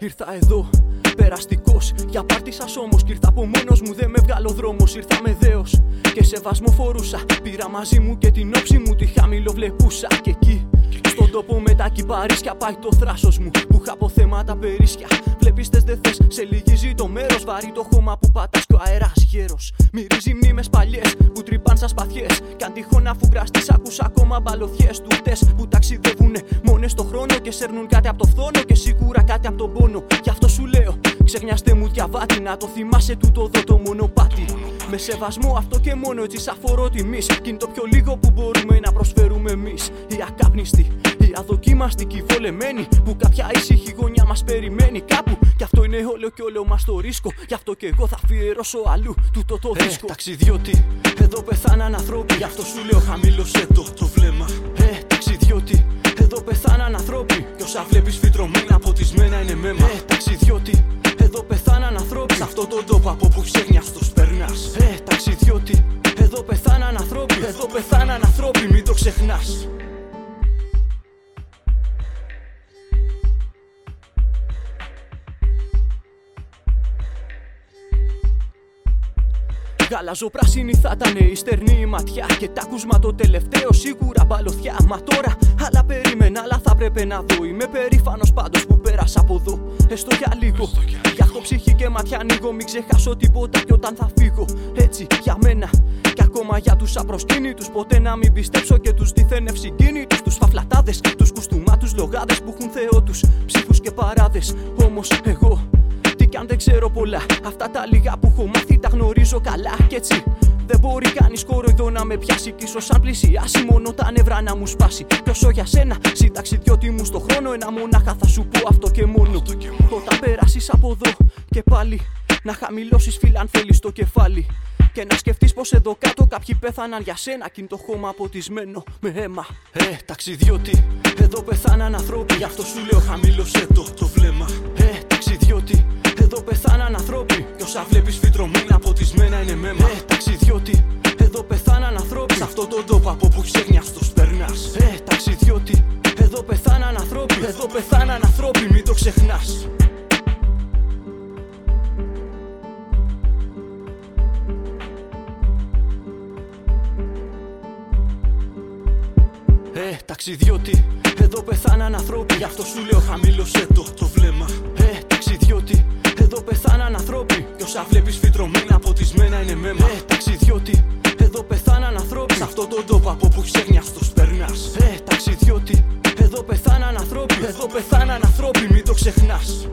ήρθα εδώ περαστικός. Για πάρτι σα όμω κι ήρθα από μόνος μου. Δεν με βγάλω δρόμος, ήρθα με δέος. Και σεβασμό φορούσα. Πήρα μαζί μου και την όψη μου τη χαμηλό βλέπουσα. Και εκεί στον τόπο με τα κυπαρίσια πάει το θράσος μου. Που είχα από θέματα περίσσια. Βλέπεις τες δε θες, σε λυγίζει το μέρος. Βαρύ το χώμα που πατάς και ο αέρας γέρος. Μυρίζει μνήμες παλιές που τρυπάν σα παθιέ. Κι αν τυχόν αφού γραστεί, ακούς ακόμα μπαλωθιέ του χτε που ταξιδεύουνε μόνες στο χρόνο και σέρνουν κάτι από το φθόνο και σίγουρα κάτι από τον πόνο. Γι' αυτό σου λέω, ξεχνιάστε μου διαβάτη να το θυμάσαι τούτο εδώ το μονοπάτι. Με σεβασμό αυτό και μόνο έτσι σαν φορό τιμής. Κι είναι το πιο λίγο που μπορούμε να προσφέρουμε εμείς. Οι ακάπνιστοι, οι αδοκίμαστοι βολεμένοι. Που κάποια ήσυχη γωνιά μας περιμένει κάπου. Κι αυτό είναι όλο και όλο μας το ρίσκο. Γι' αυτό και εγώ θα αφιερώσω αλλού τούτο το ε, δίσκο. ταξιδιώτη, εδώ πεθάναν ανθρώποι. Γι' αυτό σου λέω χαμήλωσέ το, το βλέμμα. Ε, ταξιδιώτη, εδώ πεθάναν ανθρώποι. Κι όσα βλέπεις φυτρωμένα ποτισμένα είναι μέμα. Ε, ταξιδιώτη, εδώ πεθάναν ανθρώποι. Σε αυτό τον τόπο από που ξέχνιας το περνά. Γαλαζό πράσινη θα ήταν η στερνή ματιά. Και τα ακούσμα το τελευταίο σίγουρα μπαλωθιά. Μα τώρα άλλα περίμενα, αλλά θα πρέπει να δω. Είμαι περήφανος πάντως που πέρασα από εδώ. Έστω για λίγο. Για αυτό ψυχή και ματιά ανοίγω. Μην ξεχάσω τίποτα και όταν θα φύγω. Έτσι για μένα. Και ακόμα για τους απροσκύνητους. Ποτέ να μην πιστέψω και τους δίθεν ευσυγκίνητους. Τους φαφλατάδες, τους κουστούμάτου λογάδες που έχουν θεό τους. Ψήφους και παράδες. Όμως εγώ κι αν δεν ξέρω πολλά. Αυτά τα λίγα που έχω μάθει τα γνωρίζω καλά. Κι έτσι δεν μπορεί κανείς εδώ να με πιάσει. Κι ίσω αν πλησιάσει μόνο τα νευρά να μου σπάσει. Κι όσο για σένα, συνταξιδιώτη μου στο χρόνο, ένα μονάχα θα σου πω αυτό και μόνο. Όταν περάσει από εδώ και πάλι, να χαμηλώσεις φίλα αν θέλεις το κεφάλι. Και να σκεφτείς πως εδώ κάτω κάποιοι πέθαναν για σένα. Κι είναι το χώμα αποτισμένο με αίμα. Ε, ταξιδιώτη, εδώ πεθάναν ανθρώποι. Γι' αυτό σου λέω χαμήλωσέ το, το βλέμμα. Ε, ταξιδιώτη, εδώ πεθάναν ανθρώποι. Κι όσα βλέπεις φυτρωμένα ποτισμένα είναι μέμα. Ε, ταξιδιώτη, εδώ πεθάναν ανθρώποι. Σε αυτό τον τόπο από που ξέχνιας το περνά. Ε, ταξιδιώτη, εδώ πεθάναν ανθρώποι. Εδώ πεθάναν ανθρώποι, μην το ξεχνάς. Ε, ταξιδιώτη, εδώ πεθάναν ανθρώποι. Γι' αυτό σου λέω χαμήλωσέ το, το βλέμμα. Ε, ταξιδιώτη, εδώ πεθάναν ανθρώποι. Κι όσα βλέπεις φυτρωμένα ποτισμένα είναι μέμα. Ε, ταξιδιώτη, εδώ πεθάναν ανθρώποι. Σε αυτόν τον τόπο από που ξέχνιας το περνά. Ε, ταξιδιώτη, εδώ πεθάναν ανθρώποι. Εδώ πεθάναν ανθρώποι, μην το ξεχνάς.